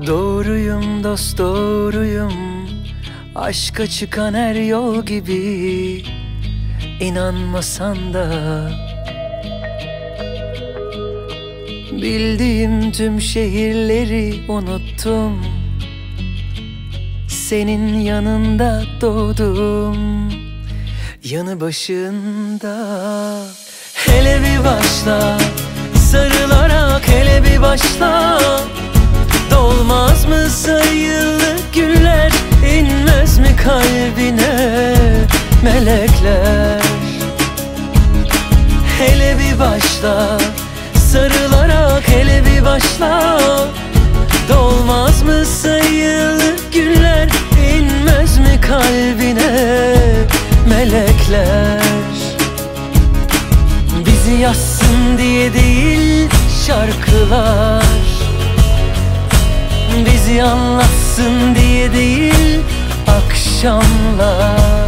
Doğruyum dost doğruyum. Aşka çıkan her yol gibi. İnanmasan da. Bildiğim tüm şehirleri unuttum. Senin yanında doğdum. Yanı başında. Hele bir başla. Sarılarak hele bir başla kalbine melekler. Hele bir başla Sarılarak hele bir başla. Dolmaz mı sayılı güller inmez mi kalbine melekler? Bizi yazsın diye değil şarkılar. Bizi anlatsın diye değil akşamlar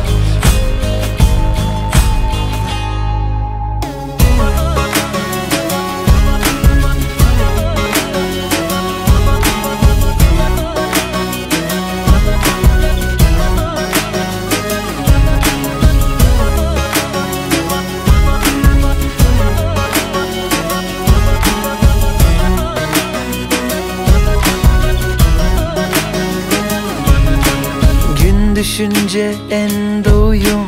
düşünce en doğuyum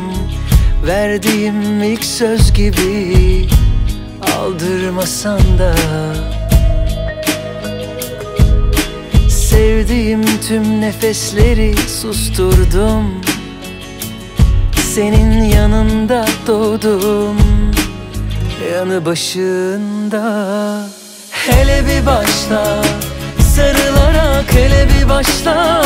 Verdiğim ilk söz gibi Aldırmasan da. Sevdiğim tüm nefesleri susturdum. Senin yanında doğdum Yanı başında. Hele bir başla Sarılarak hele bir başla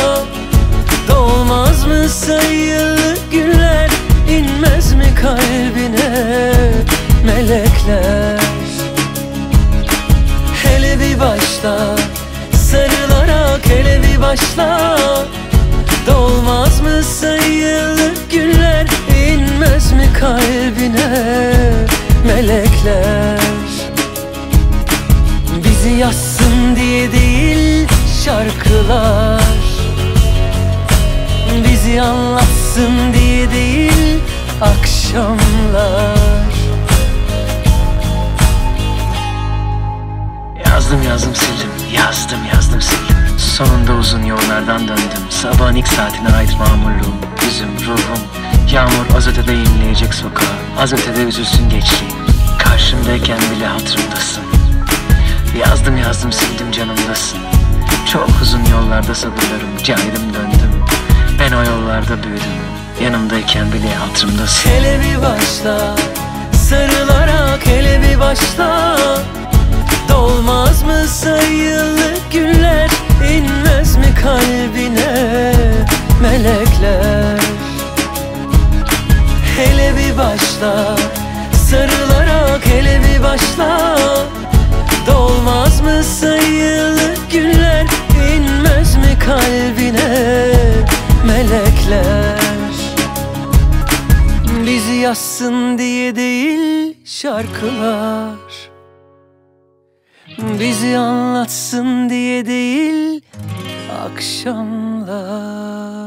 sayılı günler inmez mi kalbine melekler? Hele bir başla Sarılarak hele bir başla. Dolmaz mı sayılı günler inmez mi kalbine melekler? Bizi yazsın diye değil şarkılar Bizi anlatsın diye değil akşamlar. Yazdım yazdım sildim, yazdım yazdım sildim. Sonunda uzun yollardan döndüm. Sabahın ilk saatine ait mamurluğum Yüzüm, ruhum. Yağmur az ötede inleyecek sokağa. Az ötede üzülsün gençliğim. Karşımdayken bile hatırımdasın. Yazdım yazdım sildim canımdasın. Çok uzun yollarda sabırlarım Cahilim döndüm Ben o yollarda büyüdüm. Yanımdayken bile hatırımdasın Hele bir başla Sarılarak hele bir başla. Dolmaz mı sayılı günler inmez mi kalbine melekler? Hele bir başla Sarılarak hele bir başla. Dolmaz mı sayılı günler inmez mi kalbine melekler. Bizi yazsın diye değil şarkılar. Bizi anlatsın diye değil akşamlar